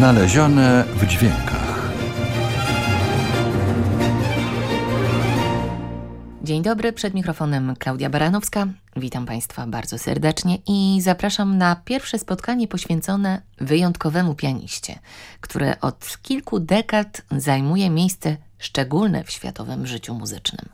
Znalezione w dźwiękach. Dzień dobry, przed mikrofonem Klaudia Baranowska. Witam Państwa bardzo serdecznie i zapraszam na pierwsze spotkanie poświęcone wyjątkowemu pianiście, które od kilku dekad zajmuje miejsce szczególne w światowym życiu muzycznym.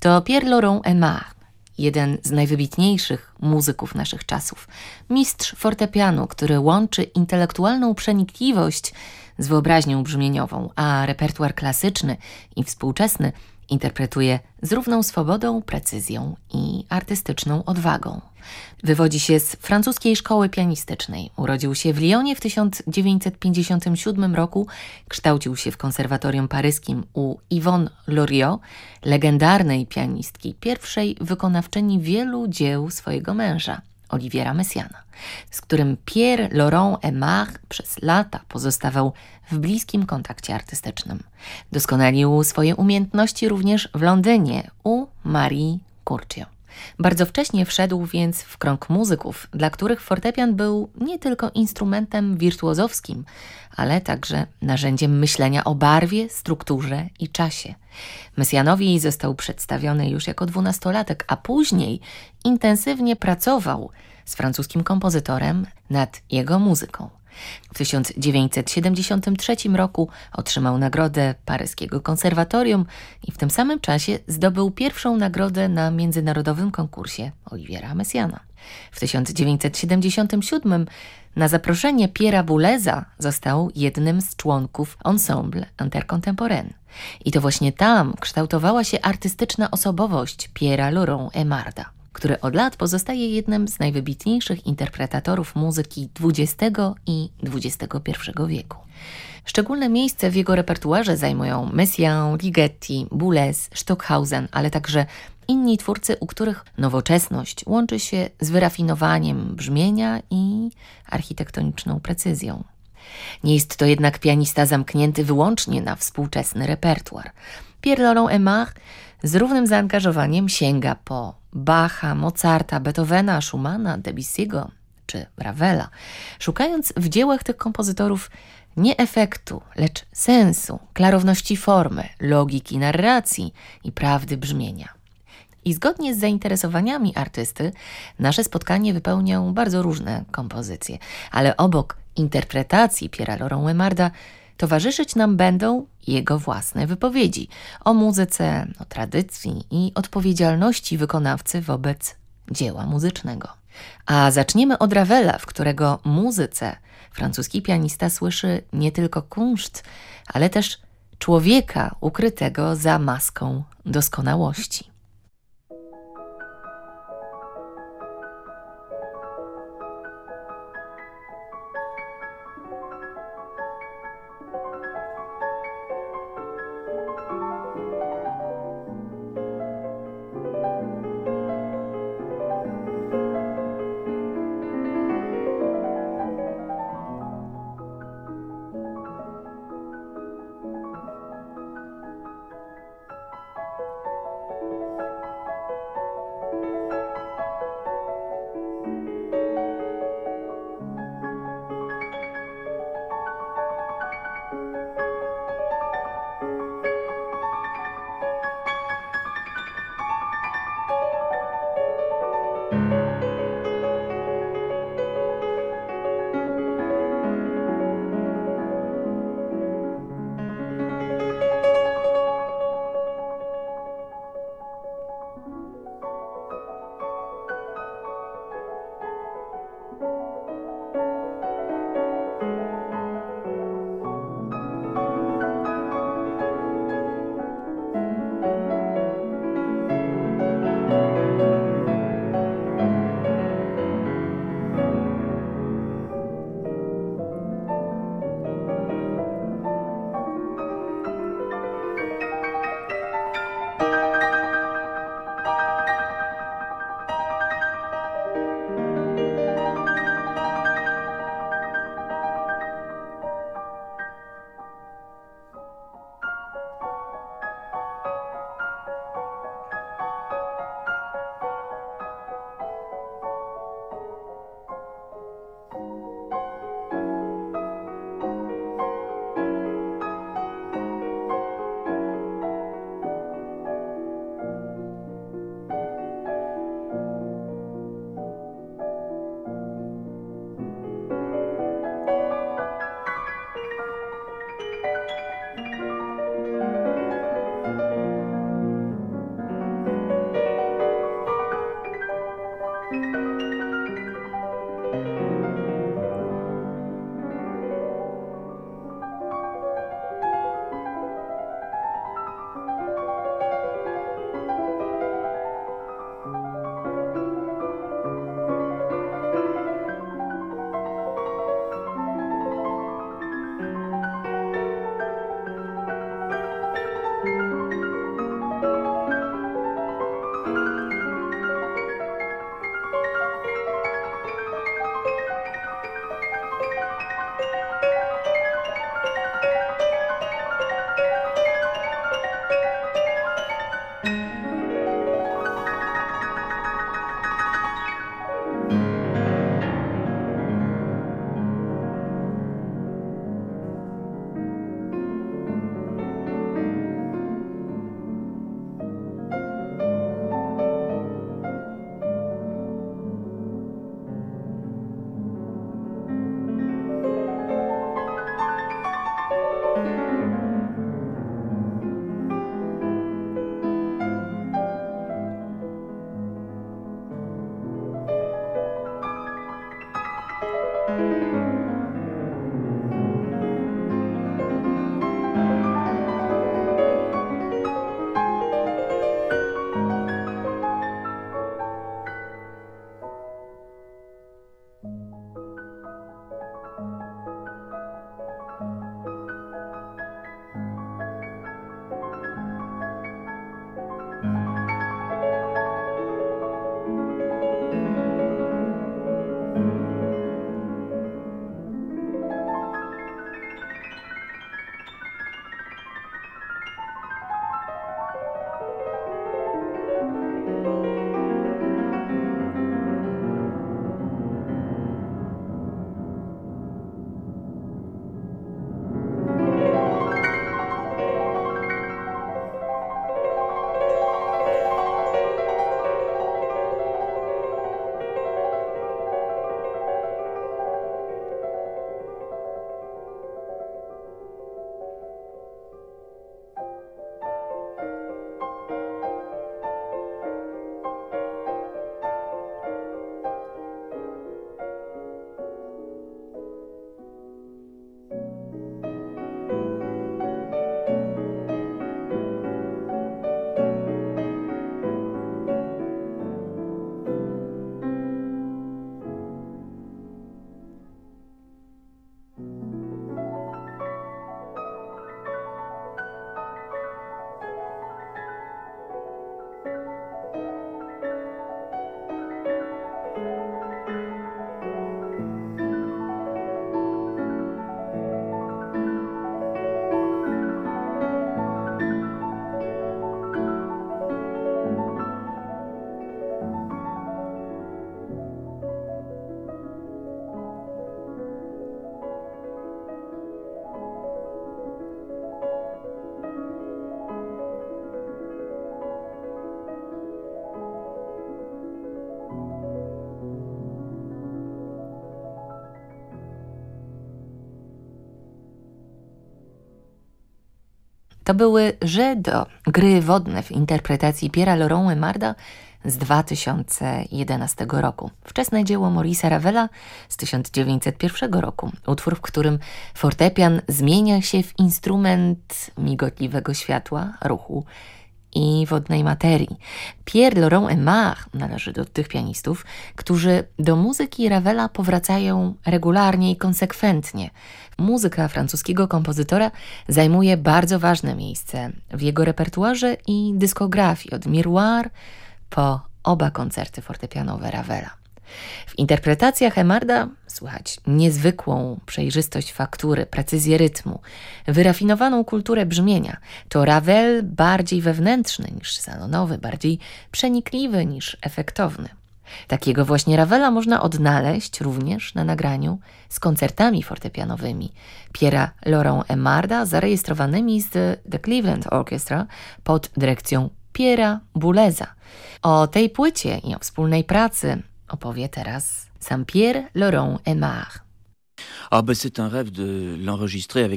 To Pierre Laurent Aimard, jeden z najwybitniejszych muzyków naszych czasów. Mistrz fortepianu, który łączy intelektualną przenikliwość z wyobraźnią brzmieniową, a repertuar klasyczny i współczesny interpretuje z równą swobodą, precyzją i artystyczną odwagą. Wywodzi się z francuskiej szkoły pianistycznej. Urodził się w Lyonie w 1957 roku, kształcił się w konserwatorium paryskim u Yvonne Loriot, legendarnej pianistki, pierwszej wykonawczyni wielu dzieł swojego męża. Oliviera Messiana, z którym Pierre Laurent Aimard przez lata pozostawał w bliskim kontakcie artystycznym. Doskonalił swoje umiejętności również w Londynie u Marie Curcio. Bardzo wcześnie wszedł więc w krąg muzyków, dla których fortepian był nie tylko instrumentem wirtuozowskim, ale także narzędziem myślenia o barwie, strukturze i czasie. Mesjanowi został przedstawiony już jako dwunastolatek, a później intensywnie pracował z francuskim kompozytorem nad jego muzyką. W 1973 roku otrzymał nagrodę paryskiego konserwatorium i w tym samym czasie zdobył pierwszą nagrodę na międzynarodowym konkursie Oliviera Messiana. W 1977 na zaproszenie Piera Bouleza został jednym z członków Ensemble Intercontemporain. I to właśnie tam kształtowała się artystyczna osobowość Piera Laurent Emarda który od lat pozostaje jednym z najwybitniejszych interpretatorów muzyki XX i XXI wieku. Szczególne miejsce w jego repertuarze zajmują Messiaen, Ligeti, Boulez, Stockhausen, ale także inni twórcy, u których nowoczesność łączy się z wyrafinowaniem brzmienia i architektoniczną precyzją. Nie jest to jednak pianista zamknięty wyłącznie na współczesny repertuar. Pierre Laurent Aimard z równym zaangażowaniem sięga po Bacha, Mozarta, Beethovena, Schumana, Debussy'ego czy Ravela, szukając w dziełach tych kompozytorów nie efektu, lecz sensu, klarowności formy, logiki narracji i prawdy brzmienia. I zgodnie z zainteresowaniami artysty, nasze spotkanie wypełnią bardzo różne kompozycje, ale obok interpretacji Piera Laurent Wemarda towarzyszyć nam będą jego własne wypowiedzi o muzyce, o tradycji i odpowiedzialności wykonawcy wobec dzieła muzycznego. A zaczniemy od Ravela, w którego muzyce francuski pianista słyszy nie tylko kunszt, ale też człowieka ukrytego za maską doskonałości. To były d'eau, gry wodne w interpretacji Pierre'a Laurent Emarda z 2011 roku. Wczesne dzieło Maurice'a Ravela z 1901 roku. Utwór, w którym fortepian zmienia się w instrument migotliwego światła, ruchu i wodnej materii. Pierre Laurent Aimard należy do tych pianistów, którzy do muzyki Ravela powracają regularnie i konsekwentnie. Muzyka francuskiego kompozytora zajmuje bardzo ważne miejsce w jego repertuarze i dyskografii od Miroir po oba koncerty fortepianowe Ravela. W interpretacjach Emarda słychać niezwykłą przejrzystość faktury, precyzję rytmu, wyrafinowaną kulturę brzmienia. To Ravel bardziej wewnętrzny niż salonowy, bardziej przenikliwy niż efektowny. Takiego właśnie Ravela można odnaleźć również na nagraniu z koncertami fortepianowymi Piera Laurent Emarda zarejestrowanymi z The Cleveland Orchestra pod dyrekcją Piera Bouleza. O tej płycie i o wspólnej pracy opowie teraz sam Pierre Laurent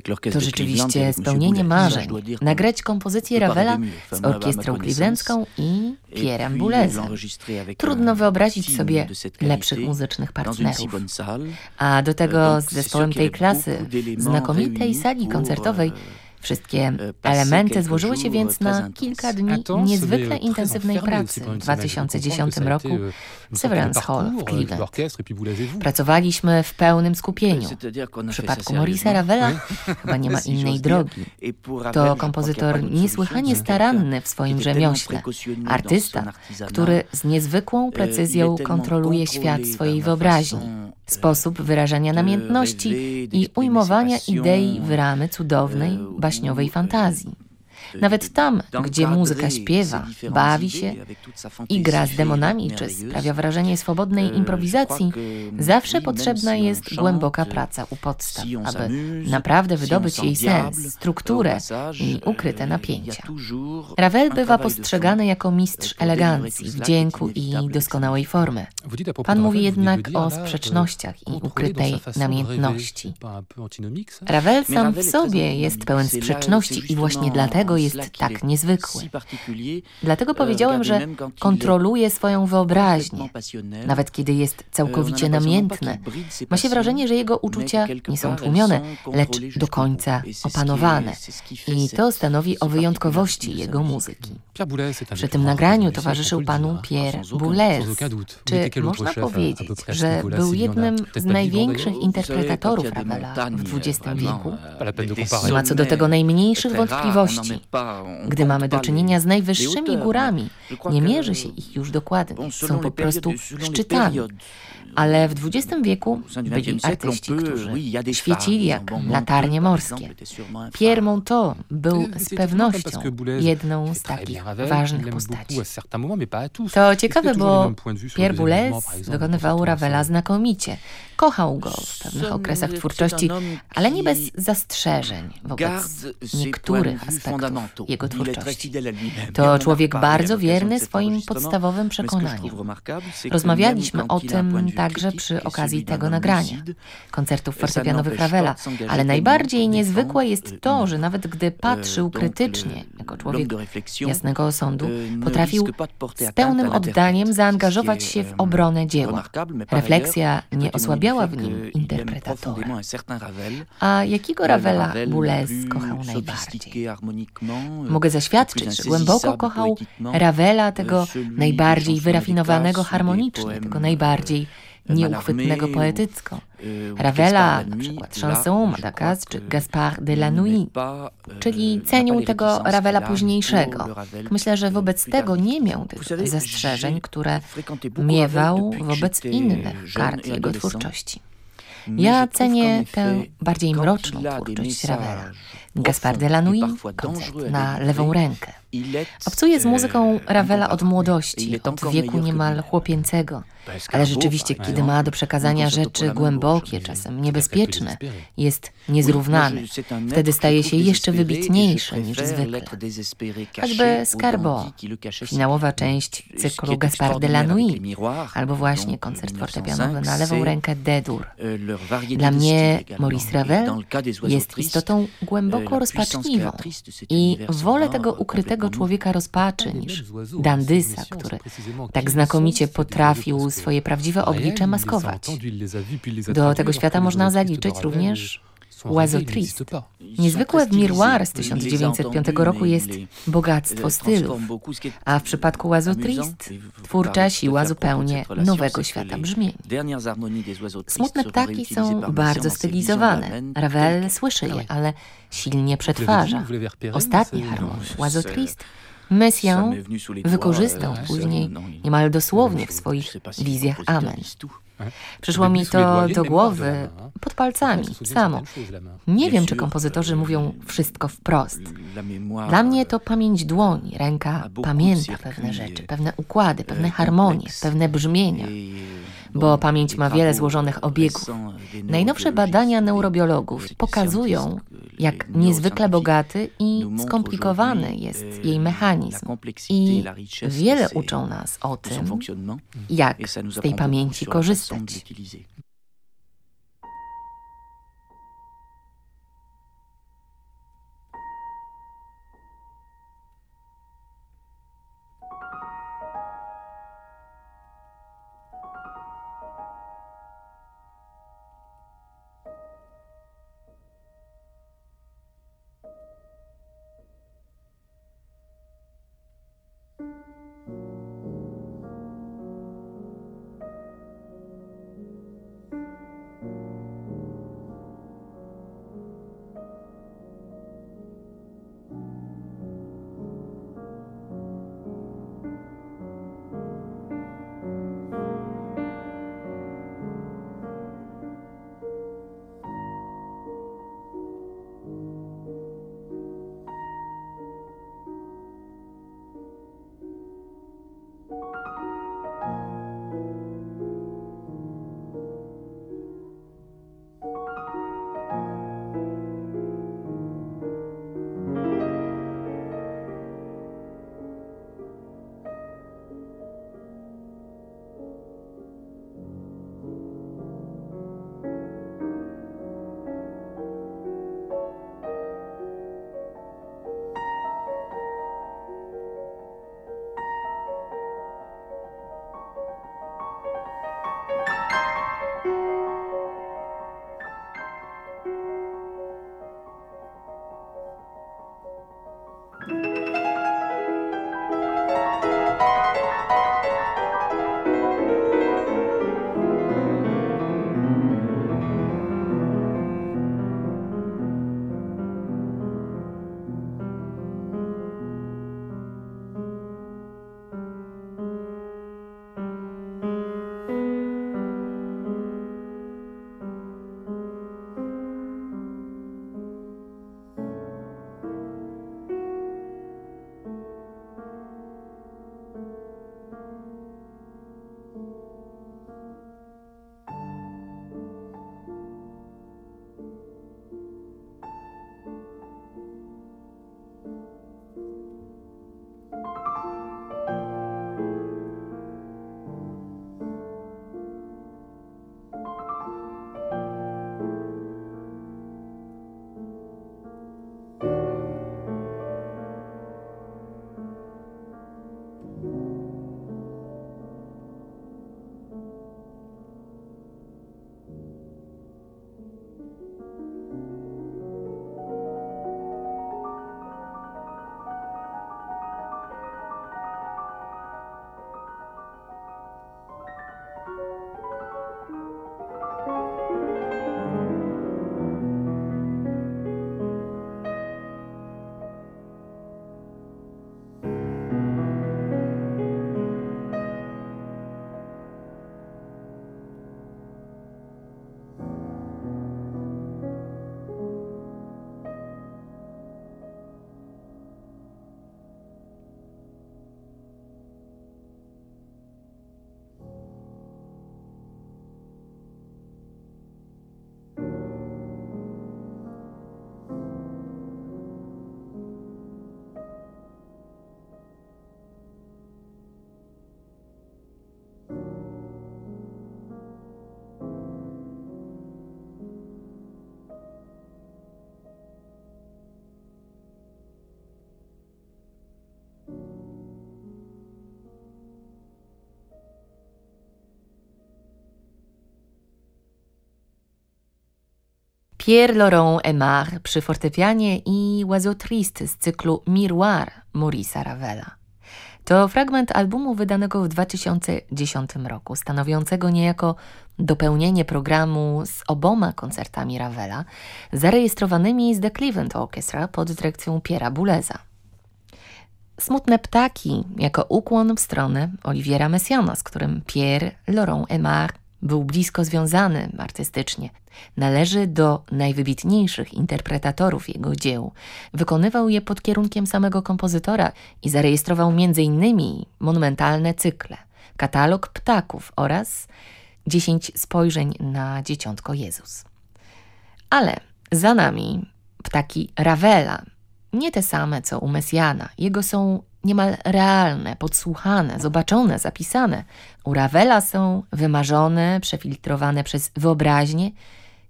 l'orchestre To rzeczywiście spełnienie marzeń. Nagrać kompozycję Ravela z orkiestrą clevelandzką i Pierrem Boulezem. Trudno wyobrazić sobie lepszych muzycznych partnerów. A do tego Donc, z zespołem y tej avait klasy, znakomitej sali koncertowej, euh, Wszystkie e, elementy złożyły się więc na kilka dni niezwykle intensywnej pracy w une semaine. Je 2010 comprends que ça a roku de Severance Hall w Cleveland. Pracowaliśmy w pełnym skupieniu. W przypadku Maurice'a. Ravela chyba nie ma innej drogi. To kompozytor niesłychanie staranny w swoim rzemiośle, artysta, który z niezwykłą precyzją kontroluje świat swojej wyobraźni, sposób wyrażania namiętności i ujmowania idei w ramy cudownej, baśniowej fantazji. Nawet tam, gdzie muzyka śpiewa, bawi się i gra z demonami, czy sprawia wrażenie swobodnej improwizacji, zawsze potrzebna jest głęboka praca u podstaw, aby naprawdę wydobyć jej sens, strukturę i ukryte napięcia. Ravel bywa postrzegany jako mistrz elegancji, wdzięku i doskonałej formy. Pan mówi jednak o sprzecznościach i ukrytej namiętności. Ravel sam w sobie jest pełen sprzeczności i właśnie dlatego jest tak niezwykły. Dlatego powiedziałem, że kontroluje swoją wyobraźnię. Nawet kiedy jest całkowicie namiętny, ma się wrażenie, że jego uczucia nie są tłumione, lecz do końca opanowane. I to stanowi o wyjątkowości jego muzyki. Przy tym nagraniu towarzyszył panu Pierre Boulez. Czy można powiedzieć, że był y jednym z największych interpretatorów Ravela w XX wieku? Comparer. Nie ma co do tego najmniejszych wątpliwości. Gdy mamy do czynienia z najwyższymi górami, nie mierzy się ich już dokładnie, są po prostu szczytami. Ale w XX wieku byli artyści, którzy świecili jak latarnie morskie. Pierre Monteau był z pewnością jedną z takich ważnych postaci. To ciekawe, bo Pierre Boulez wykonywał Ravela znakomicie. Kochał go w pewnych okresach twórczości, ale nie bez zastrzeżeń wobec niektórych aspektów jego twórczości. To człowiek bardzo wierny swoim podstawowym przekonaniom. Rozmawialiśmy o tym także przy okazji tego nagrania, koncertów fortepianowych Ravela, ale najbardziej niezwykłe jest to, że nawet gdy patrzył krytycznie, jako człowiek jasnego osądu, potrafił z pełnym oddaniem zaangażować się w obronę dzieła. Refleksja nie osłabiała w nim interpretatora. A jakiego Ravela Boulez kochał najbardziej? Mogę zaświadczyć, że głęboko kochał Ravela, tego najbardziej wyrafinowanego harmonicznie, tego najbardziej nieuchwytnego poetycko. Ravela, na przykład Chanson Madagascar czy Gaspard de la Nuit, czyli cenił tego Ravela późniejszego. Myślę, że wobec tego nie miał tych zastrzeżeń, które miewał wobec innych kart jego twórczości. Ja cenię tę bardziej mroczną twórczość Ravela. Gaspard de la Nuit, koncert na lewą rękę. Obcuje z muzyką Ravela od młodości, od wieku niemal chłopięcego. Ale rzeczywiście, kiedy ma do przekazania rzeczy głębokie, czasem niebezpieczne, jest niezrównany. Wtedy staje się jeszcze wybitniejszy niż zwykle. Choćby Scarbo, finałowa część cyklu Gaspard de la Nuit, albo właśnie koncert fortepianowy na lewą rękę D-dur. Dla mnie Maurice Ravel jest istotą głęboko rozpaczliwą i wolę tego ukrytego człowieka rozpaczy niż Dandysa, który tak znakomicie potrafił swoje prawdziwe oblicze maskować. Do tego świata można zaliczyć również Oiseau Triste. Niezwykłe w Miroir z 1905 roku jest bogactwo stylów, a w przypadku Oiseau Triste twórcza siła zupełnie nowego świata brzmień. Smutne ptaki są bardzo stylizowane. Ravel słyszy je, ale silnie przetwarza. Ostatni harmon, Oiseau Triste, Messiaen wykorzystał później niemal dosłownie w swoich wizjach. Amen. Przyszło mi to do głowy pod palcami, samo. Nie wiem, czy kompozytorzy mówią wszystko wprost. Dla mnie to pamięć dłoni, ręka pamięta pewne rzeczy, pewne układy, pewne harmonie, pewne brzmienia, bo pamięć ma wiele złożonych obiegów. Najnowsze badania neurobiologów pokazują, jak niezwykle bogaty i skomplikowany jest jej mechanizm. I wiele uczą nas o tym, jak z tej pamięci korzystać. Pierre Laurent Aimard przy fortepianie i Oiseau Triste z cyklu Miroir Maurice'a Ravela. To fragment albumu wydanego w 2010 roku, stanowiącego niejako dopełnienie programu z oboma koncertami Ravela, zarejestrowanymi z The Cleveland Orchestra pod dyrekcją Piera Bouleza. Smutne ptaki jako ukłon w stronę Oliviera Messiana, z którym Pierre Laurent Aimard był blisko związany artystycznie. Należy do najwybitniejszych interpretatorów jego dzieł. Wykonywał je pod kierunkiem samego kompozytora i zarejestrował m.in. monumentalne cykle, katalog ptaków oraz dziesięć spojrzeń na dzieciątko Jezus. Ale za nami ptaki Ravela, nie te same co u Mesjana. Jego są niemal realne, podsłuchane, zobaczone, zapisane. U Ravela są wymarzone, przefiltrowane przez wyobraźnię,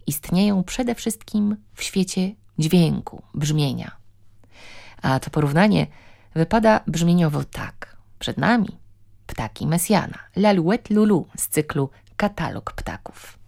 istnieją przede wszystkim w świecie dźwięku, brzmienia. A to porównanie wypada brzmieniowo tak. Przed nami ptaki Mesjana, Lalouette Lulu z cyklu Katalog ptaków.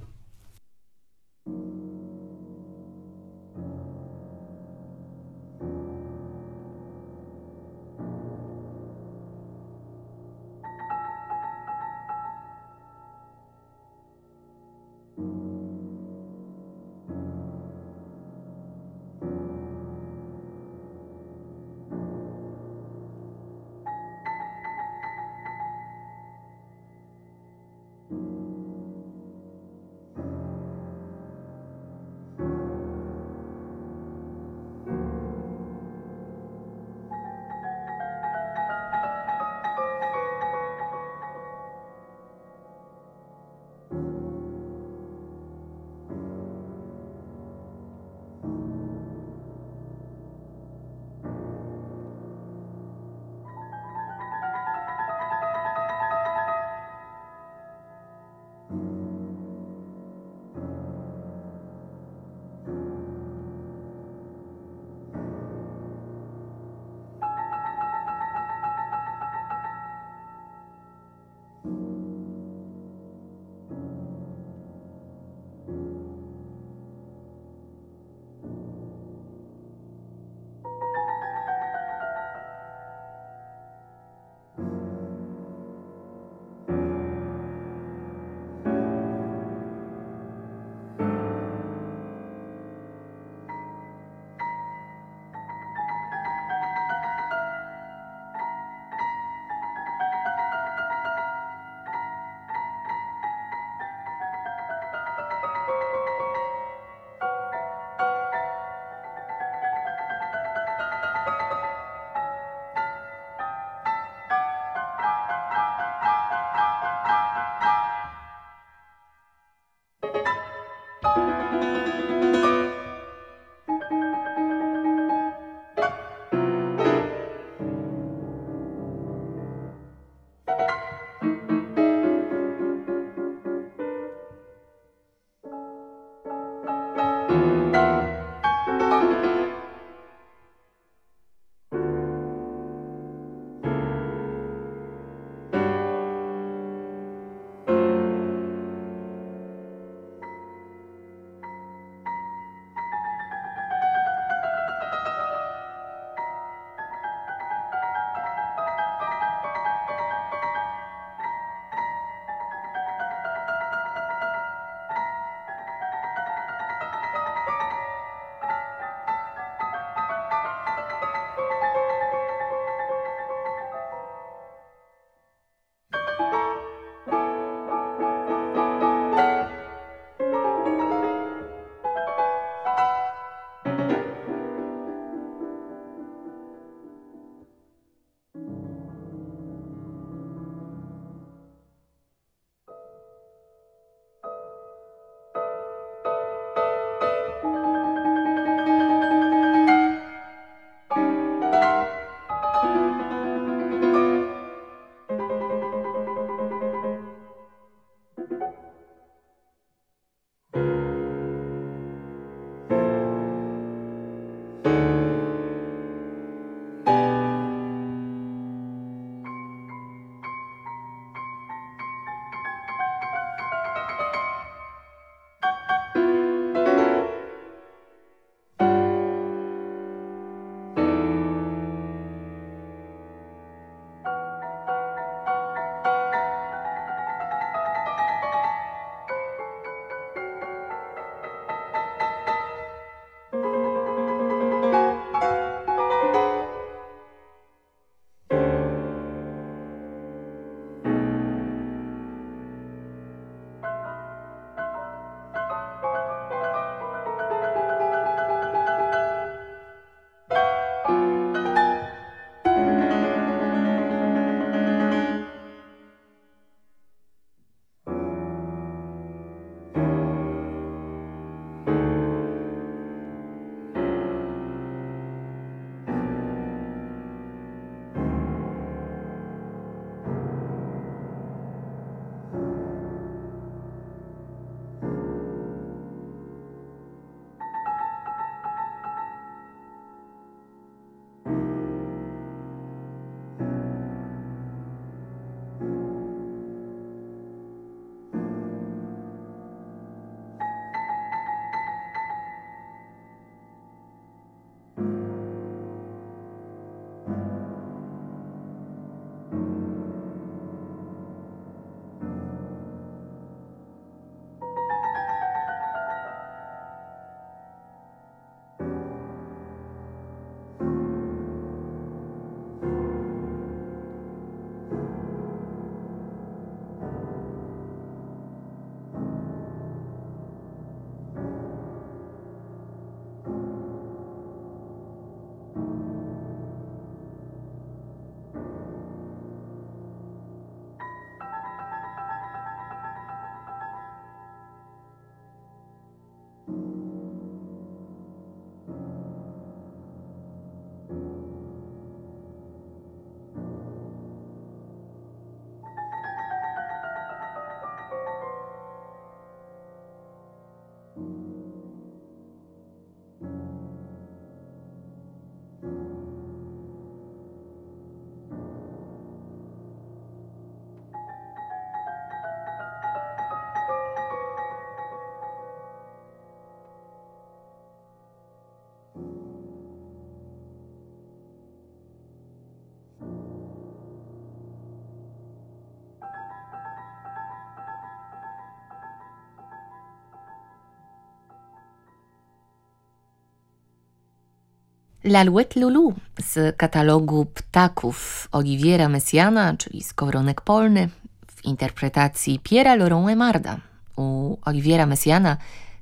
L'alouette Lulu z katalogu ptaków Oliviera Messiana, czyli Skowronek Polny, w interpretacji Piera Laurent Emarda. U Oliviera Messiana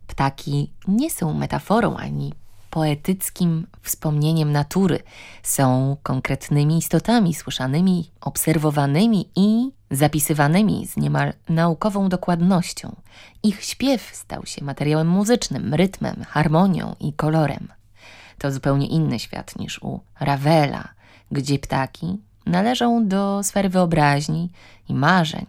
ptaki nie są metaforą ani poetyckim wspomnieniem natury. Są konkretnymi istotami słyszanymi, obserwowanymi i zapisywanymi z niemal naukową dokładnością. Ich śpiew stał się materiałem muzycznym, rytmem, harmonią i kolorem. To zupełnie inny świat niż u Ravela, gdzie ptaki należą do sfery wyobraźni i marzeń.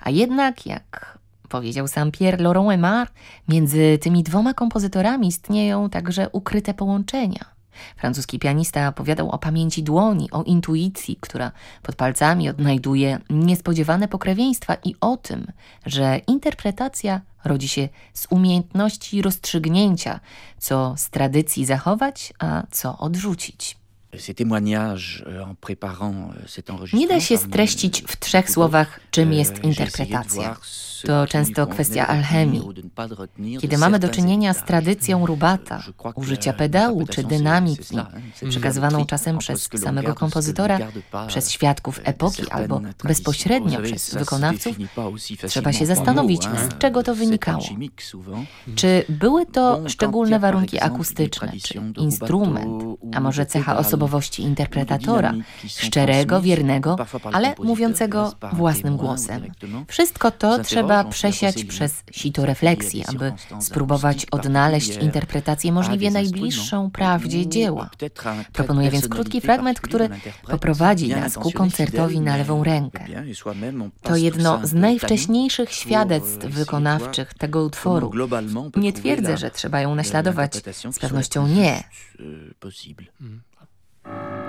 A jednak, jak powiedział sam Pierre Laurent Aimard, między tymi dwoma kompozytorami istnieją także ukryte połączenia. Francuski pianista opowiadał o pamięci dłoni, o intuicji, która pod palcami odnajduje niespodziewane pokrewieństwa i o tym, że interpretacja rodzi się z umiejętności rozstrzygnięcia, co z tradycji zachować, a co odrzucić. Euh, euh, Nie da się streścić w trzech słowach, czym jest euh, de interpretacja. To często kwestia alchemii. Kiedy mamy do czynienia z tradycją rubata, użycia pedału czy dynamiki, faire przekazywaną czasem przez samego kompozytora, przez świadków epoki albo bezpośrednio przez wykonawców, trzeba się zastanowić, z czego to wynikało. Czy były to szczególne y warunki akustyczne, czy instrument, a może cecha pedal, osobowości interpretatora, szczerego, wiernego, ale mówiącego własnym głosem. Wszystko to trzeba przesiać przez sito refleksji, aby spróbować odnaleźć interpretację możliwie najbliższą prawdzie dzieła. Proponuję więc krótki fragment, który poprowadzi nas ku koncertowi na lewą rękę. To jedno z najwcześniejszych świadectw euh, wykonawczych tego utworu. Nie twierdzę, że trzeba ją la- naśladować. Z pewnością nie. Thank you.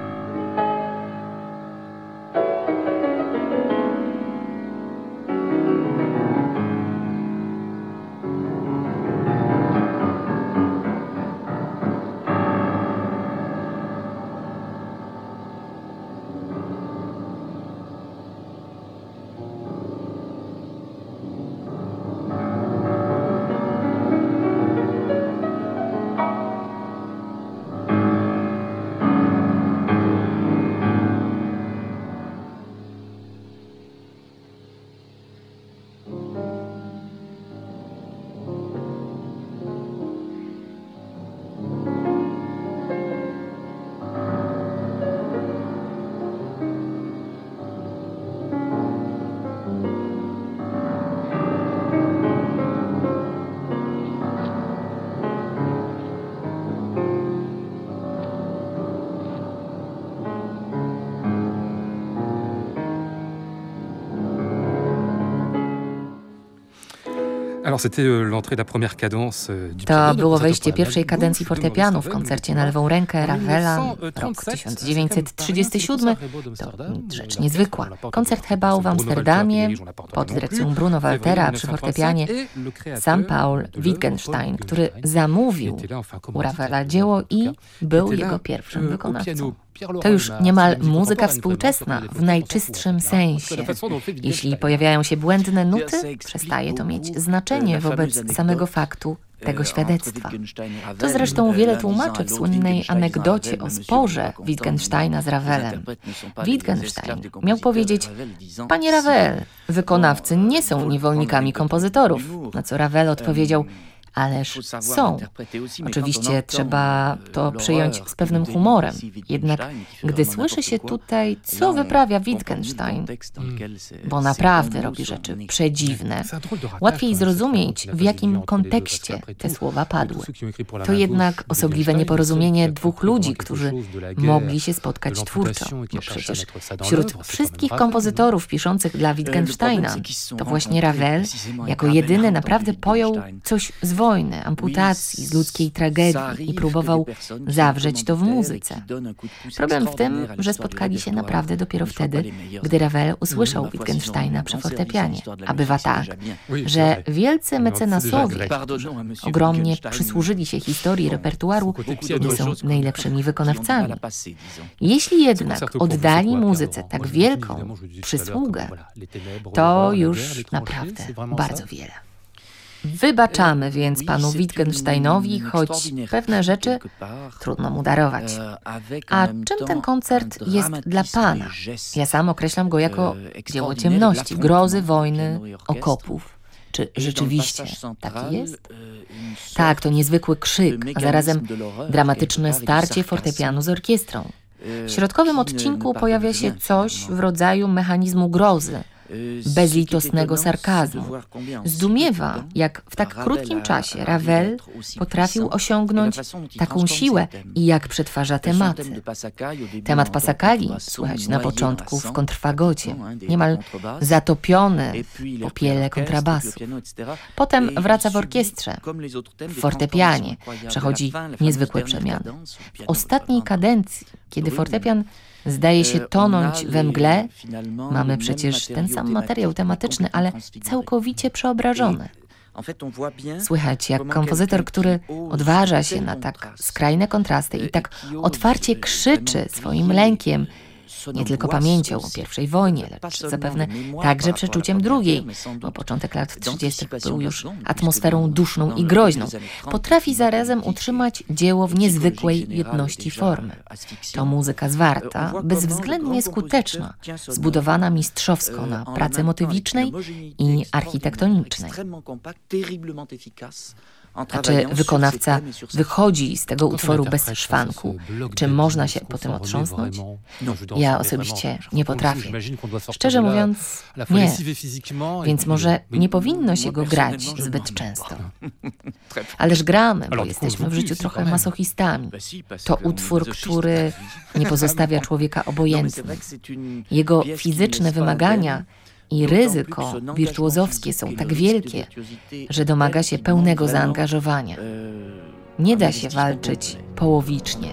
To było concerto wejście pierwszej kadencji fortepianu w koncercie na lewą rękę Ravela, 1937, rok c'est quand même 1937. pas rien, c'est le concert To rzecz niezwykła. Koncert. Hebał w Amsterdamie pod dyrekcją. Bruno Waltera przy 1935 fortepianie sam Paul Wittgenstein, który zamówił u Ravela de dzieło i był jego pierwszym euh, wykonawcą. To już niemal muzyka współczesna w najczystszym sensie. Jeśli Wittgenstein, pojawiają się błędne nuty, przestaje to mieć beaucoup, znaczenie euh, wobec samego faktu euh, tego entre świadectwa. To zresztą euh, wiele tłumaczy w słynnej anegdocie o sporze Wittgensteina z Ravelem. Wittgenstein miał powiedzieć, Panie Ravel, wykonawcy nie są niewolnikami kompozytorów. Na co Ravel odpowiedział, ależ są. Oczywiście trzeba euh, to przyjąć z pewnym humorem. Jednak gdy słyszy się tutaj, co wyprawia Wittgenstein, bo naprawdę robi rzeczy przedziwne, łatwiej zrozumieć, w jakim kontekście te słowa padły. To jednak osobliwe nieporozumienie dwóch ludzi, którzy mogli się spotkać twórczo. Bo przecież wśród wszystkich kompozytorów piszących dla problème, Wittgensteina, to właśnie Ravel jako jedyny naprawdę pojął coś z wojny, amputacji, z ludzkiej tragedii i próbował zawrzeć to w muzyce. Problem w tym, że spotkali się naprawdę dopiero wtedy, gdy Ravel usłyszał Wittgensteina przy fortepianie. A bywa tak, że wielcy mecenasowie ogromnie przysłużyli się historii repertuaru nie są najlepszymi wykonawcami. Jeśli jednak oddali muzyce tak wielką przysługę, to już naprawdę bardzo wiele. Wybaczamy więc panu Wittgensteinowi, choć pewne rzeczy trudno mu darować. avec A czym ten koncert jest dla pana? Ja sam określam go jako euh, dzieło ciemności, grozy wojny, okopów. Czy rzeczywiście taki jest? sorte Tak, to niezwykły krzyk, a zarazem dramatyczne starcie fortepianu z orkiestrą. W środkowym odcinku pojawia się coś w rodzaju mechanizmu grozy, bezlitosnego sarkazmu. Zdumiewa, jak w tak krótkim czasie Ravel potrafił osiągnąć taką siłę i jak przetwarza tematy. Temat Pasakali słychać na początku w kontrfagocie, niemal zatopiony Et puis il po reprit piele l'orchestre, kontrabasu. Potem wraca w orkiestrze, w fortepianie. Przechodzi niezwykłe przemiany. W ostatniej kadencji, kiedy fortepian zdaje się on tonąć we mgle, mamy przecież ten sam materiał tematyczny, ale całkowicie przeobrażony. Słychać, jak kompozytor, który odważa się na tak skrajne kontrasty i tak otwarcie krzyczy swoim lękiem, nie tylko pamięcią o pierwszej wojnie, lecz zapewne mémoire także przeczuciem drugiej, bo początek lat 30. d'anticipation był la już atmosferą duszną i le groźną. début des années 30, Potrafi zarazem utrzymać dzieło w niezwykłej jedności formy. To muzyka zwarta, bezwzględnie skuteczna, zbudowana mistrzowsko na en pracy motywicznej i architektonicznej. A czy wykonawca wychodzi z tego utworu bez szwanku? Czy można się po tym otrząsnąć? Ja osobiście nie potrafię. Szczerze mówiąc, nie. Więc może oui, nie powinno się go grać zbyt często. Ależ gramy, bo jesteśmy w życiu trochę masochistami. To utwór, który nie pozostawia człowieka obojętnym. Jego fizyczne wymagania i ryzyko wirtuozowskie są tak wielkie, że domaga się pełnego zaangażowania. euh, Nie da się walczyć połowicznie.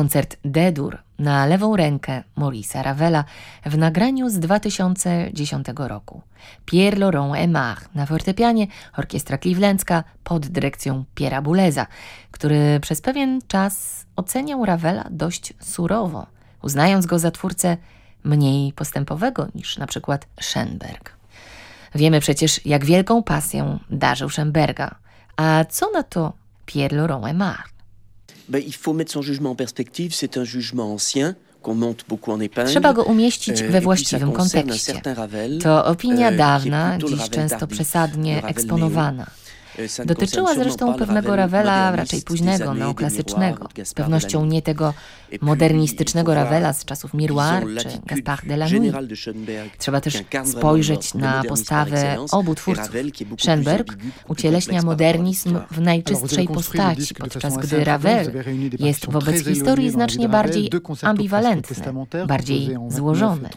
Koncert D-dur na lewą rękę Maurice'a Ravela w nagraniu z 2010 roku. Pierre Laurent Aimard na fortepianie, orkiestra clevelandzka pod dyrekcją Piera Bouleza, który przez pewien czas oceniał Ravela dość surowo, uznając go za twórcę mniej postępowego niż na przykład Schoenberg. Wiemy przecież, jak wielką pasją darzył Schoenberga. A co na to Pierre Laurent Aimard? Ben, il faut mettre son jugement en perspective. C'est un jugement ancien qu'on monte beaucoup en épingle. Trzeba go umieścić Euh, we ça właściwym kontekście. To opinia euh, dawna, dziś często przesadnie eksponowana. Dotyczyła zresztą pewnego Ravel Ravela raczej późnego, neoklasycznego, z pewnością nie tego modernistycznego Ravela z czasów Miroir czy Gaspard de Schoenberg, Trzeba też spojrzeć na postawę obu twórców. Schoenberg ucieleśnia modernizm w najczystszej postaci, podczas gdy Ravel jest wobec historii znacznie bardziej ambiwalentny, bardziej złożony.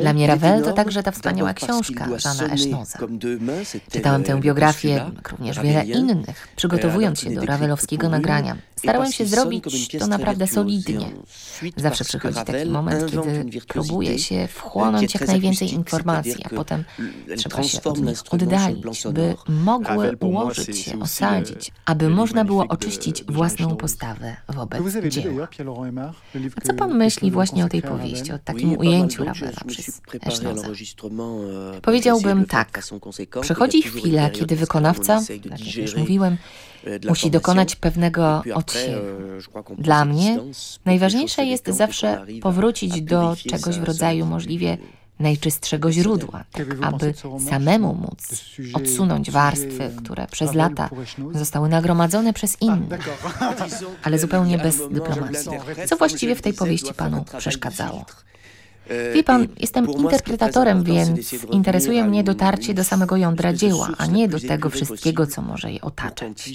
Dla mnie Ravel to także ta wspaniała książka Żana Esznoza. Czytałem tę biografię, jak również wiele innych, przygotowując się do rawelowskiego nagrania. Starałem się zrobić to naprawdę solidnie. Zawsze przychodzi taki moment, kiedy próbuje się wchłonąć jak najwięcej informacji, a potem trzeba się od nich oddalić, by mogły ułożyć się, osadzić, aby można było oczyścić własną postawę wobec dzieła. A co pan myśli właśnie o tej powieści, o takim ujęciu Ravela przez Esznoza? Powiedziałbym tak. Przychodzi chwila, kiedy wykonawca, tak jak już mówiłem, musi dokonać pewnego odsiewu. Dla mnie najważniejsze jest zawsze powrócić do czegoś w rodzaju możliwie najczystszego źródła, tak aby samemu móc odsunąć warstwy, które przez lata zostały nagromadzone przez innych, ale zupełnie bez dyplomacji. Co właściwie w tej powieści panu przeszkadzało? Wie pan, jestem interpretatorem, więc interesuje mnie dotarcie do samego jądra dzieła, a nie do tego wszystkiego, co może je otaczać.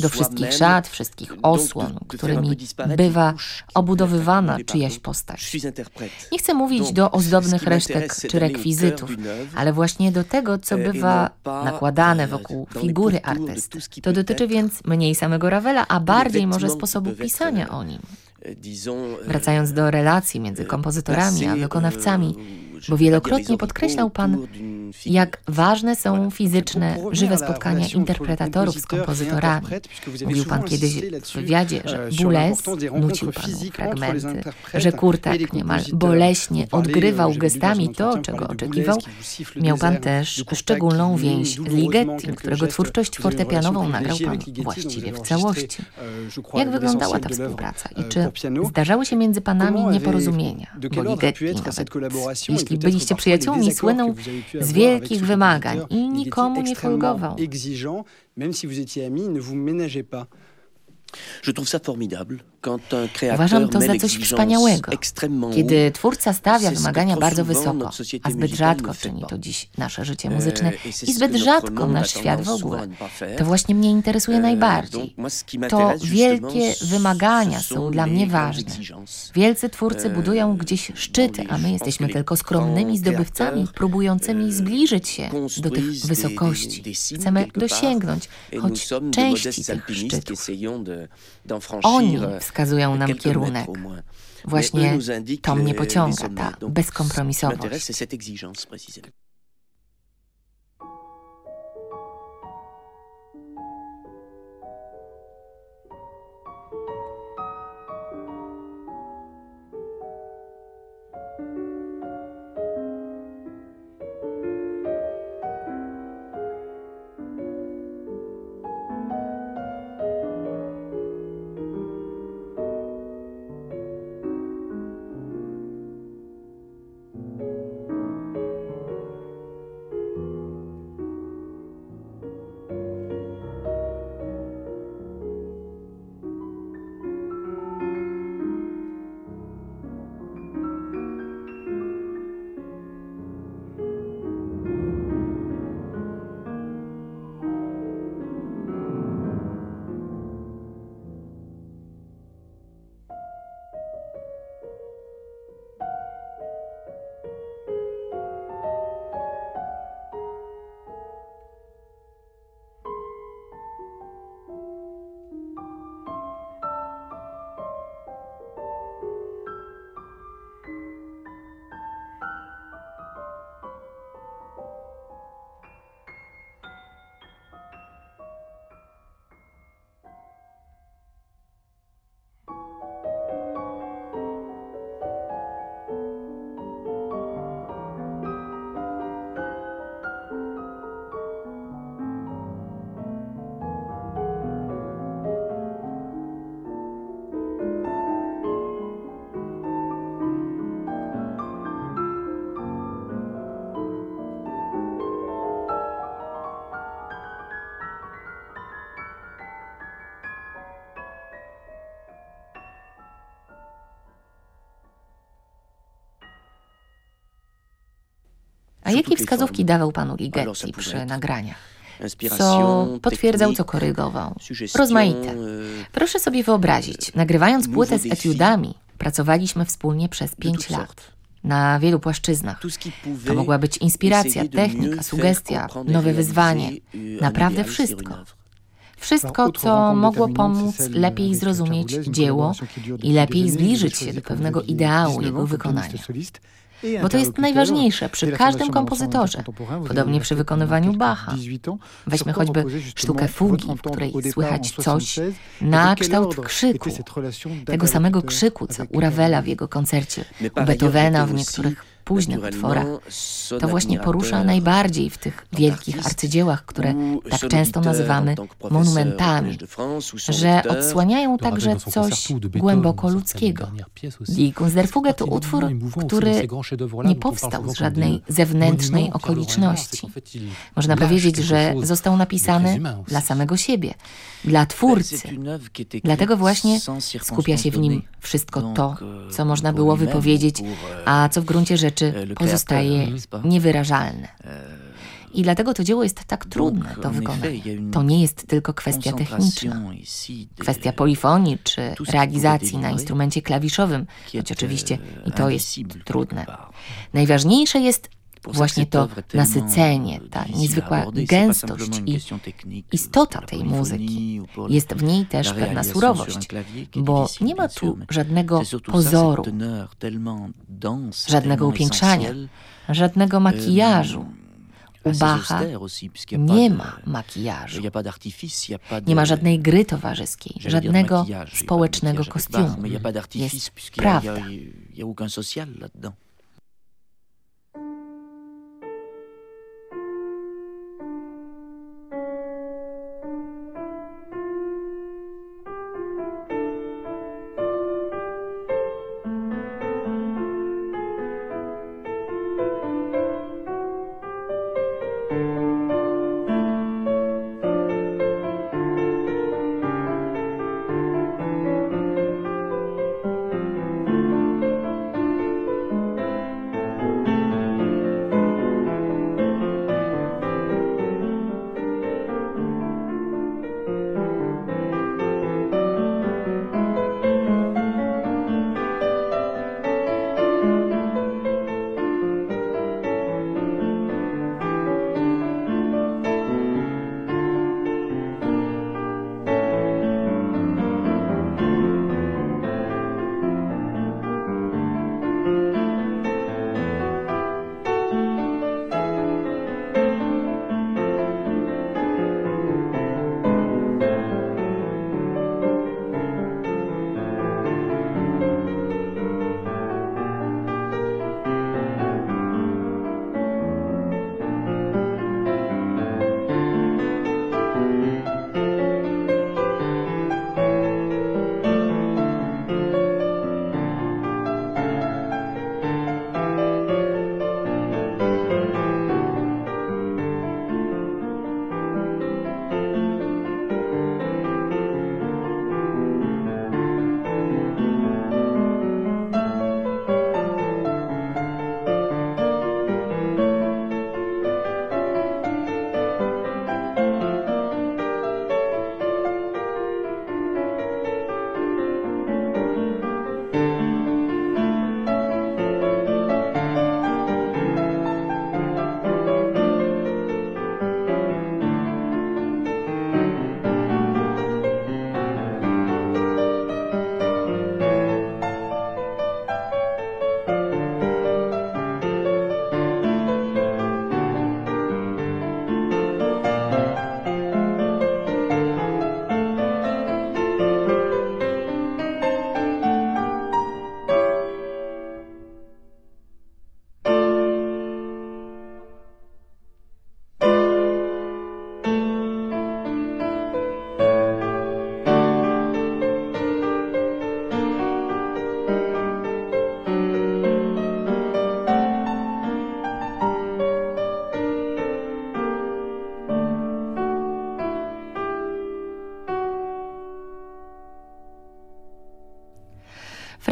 Do wszystkich szat, wszystkich osłon, którymi bywa obudowywana czyjaś postać. Nie chcę mówić do ozdobnych resztek czy rekwizytów, ale właśnie do tego, co bywa nakładane wokół figury artysty. To dotyczy więc mniej samego Ravela, a bardziej może sposobu pisania o nim. Wracając do relacji między kompozytorami a wykonawcami, bo wielokrotnie podkreślał Pan, jak ważne są fizyczne, żywe spotkania interpretatorów z kompozytorami. Mówił Pan kiedyś w wywiadzie, że Boulez nucił Panu fragmenty, że Kurtak niemal boleśnie odgrywał gestami to, czego oczekiwał. Miał Pan też szczególną więź z Ligettim, którego twórczość fortepianową nagrał Pan właściwie w całości. Jak wyglądała ta współpraca i czy zdarzały się między Panami nieporozumienia? Bo Ligeti nawet, jeśli byliście przyjaciółmi, słynął z wielkich wymagań i nikomu nie folgował. Même si vous étiez amis, ne vous ménagez pas. Je trouve ça formidable Uważam to za coś wspaniałego, kiedy twórca stawia wymagania bardzo wysoko, a zbyt rzadko czyni to dziś nasze życie Euh, muzyczne i zbyt rzadko nasz świat w ogóle. To właśnie mnie interesuje Euh, najbardziej. To wielkie wymagania są dla mnie ważne. Wielcy twórcy Euh, budują gdzieś szczyty, a my jesteśmy tylko skromnymi zdobywcami, próbującymi zbliżyć się do tych wysokości. Chcemy dosięgnąć choć części tych szczytów. Oni wskazują nam kierunek. Właśnie to mnie pociąga, ta bezkompromisowość. Jakie wskazówki dawał panu Ligeti przy nagraniach? Co potwierdzał, co korygował? Rozmaite. euh, Proszę sobie wyobrazić, nagrywając płytę z etiudami, pracowaliśmy wspólnie przez pięć lat. Na wielu płaszczyznach. To mogła być inspiracja, technika, sugestia, nowe wyzwanie. Naprawdę wszystko. Wszystko, co mogło pomóc lepiej zrozumieć dzieło i lepiej zbliżyć się do pewnego ideału jego wykonania. Bo to jest najważniejsze przy każdym kompozytorze, podobnie przy wykonywaniu Bacha. Weźmy choćby sztukę fugi, w której słychać coś na kształt krzyku, tego samego krzyku, co u Ravela w jego koncercie, u Beethovena w niektórych utworach. son To właśnie porusza najbardziej w tych wielkich arcydziełach, które tak często nazywamy monumentami, że odsłaniają także coś głęboko ludzkiego. Die Kunstnerfuge to utwór, który nie powstał z żadnej zewnętrznej okoliczności. Można powiedzieć, że został napisany dla samego siebie, dla twórcy. Dlatego właśnie skupia się w nim wszystko to, euh, co można było wypowiedzieć, euh, a co w gruncie rzeczy pozostaje créateur, n'est-ce pas? niewyrażalne. I dlatego to dzieło jest tak trudne do wykonania. To nie jest tylko kwestia techniczna. Kwestia polifonii czy realizacji na instrumencie klawiszowym, choć oczywiście i to jest trudne. Najważniejsze jest właśnie to nasycenie, euh, ta à niezwykła gęstość i technique, istota tej muzyki. Jest w niej też pewna surowość, bo nie ma tu żadnego pozoru, żadnego upiększania, żadnego makijażu. U Bacha y a pas nie ma makijażu. y y Nie ma żadnej gry towarzyskiej, żadnego y społecznego kostiumu. Y Jest y y prawda.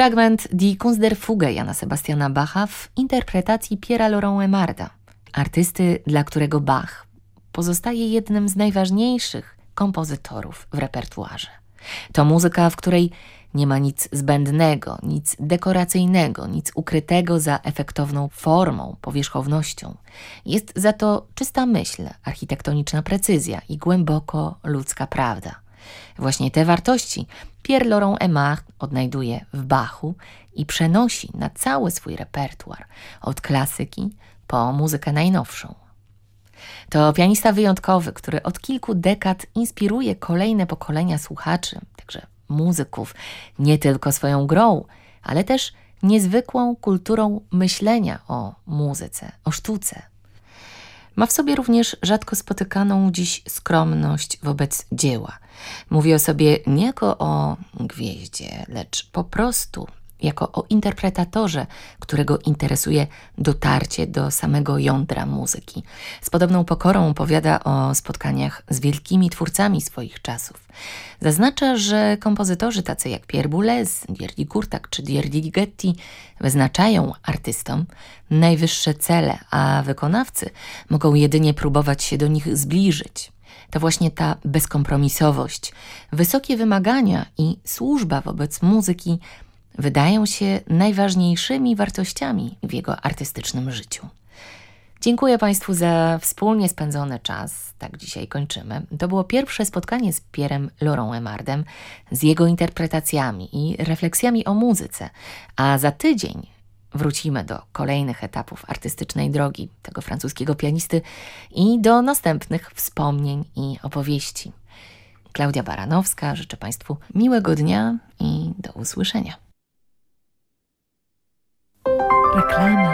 Fragment Die Kunst der Fuge Jana Sebastiana Bacha w interpretacji Piera Laurent Emarda. artysty, dla którego Bach pozostaje jednym z najważniejszych kompozytorów w repertuarze. To muzyka, w której nie ma nic zbędnego, nic dekoracyjnego, nic ukrytego za efektowną formą, powierzchownością. Jest za to czysta myśl, architektoniczna precyzja i głęboko ludzka prawda. Właśnie te wartości Pierre Laurent Aimard odnajduje w Bachu i przenosi na cały swój repertuar, od klasyki po muzykę najnowszą. To pianista wyjątkowy, który od kilku dekad inspiruje kolejne pokolenia słuchaczy, także muzyków, nie tylko swoją grą, ale też niezwykłą kulturą myślenia o muzyce, o sztuce. Ma w sobie również rzadko spotykaną dziś skromność wobec dzieła. Mówi o sobie nie jako o gwieździe, lecz po prostu jako o interpretatorze, którego interesuje dotarcie do samego jądra muzyki. Z podobną pokorą opowiada o spotkaniach z wielkimi twórcami swoich czasów. Zaznacza, że kompozytorzy tacy jak Pierre Boulez, Dierdi Kurtak czy Dierdi Ligeti wyznaczają artystom najwyższe cele, a wykonawcy mogą jedynie próbować się do nich zbliżyć. To właśnie ta bezkompromisowość, wysokie wymagania i służba wobec muzyki wydają się najważniejszymi wartościami w jego artystycznym życiu. Dziękuję Państwu za wspólnie spędzony czas. Tak dzisiaj kończymy. To było pierwsze spotkanie z Pierrem Laurent Emardem, z jego interpretacjami i refleksjami o muzyce. A za tydzień wrócimy do kolejnych etapów artystycznej drogi tego francuskiego pianisty i do następnych wspomnień i opowieści. Klaudia Baranowska, życzę Państwu miłego dnia i do usłyszenia. Reklame.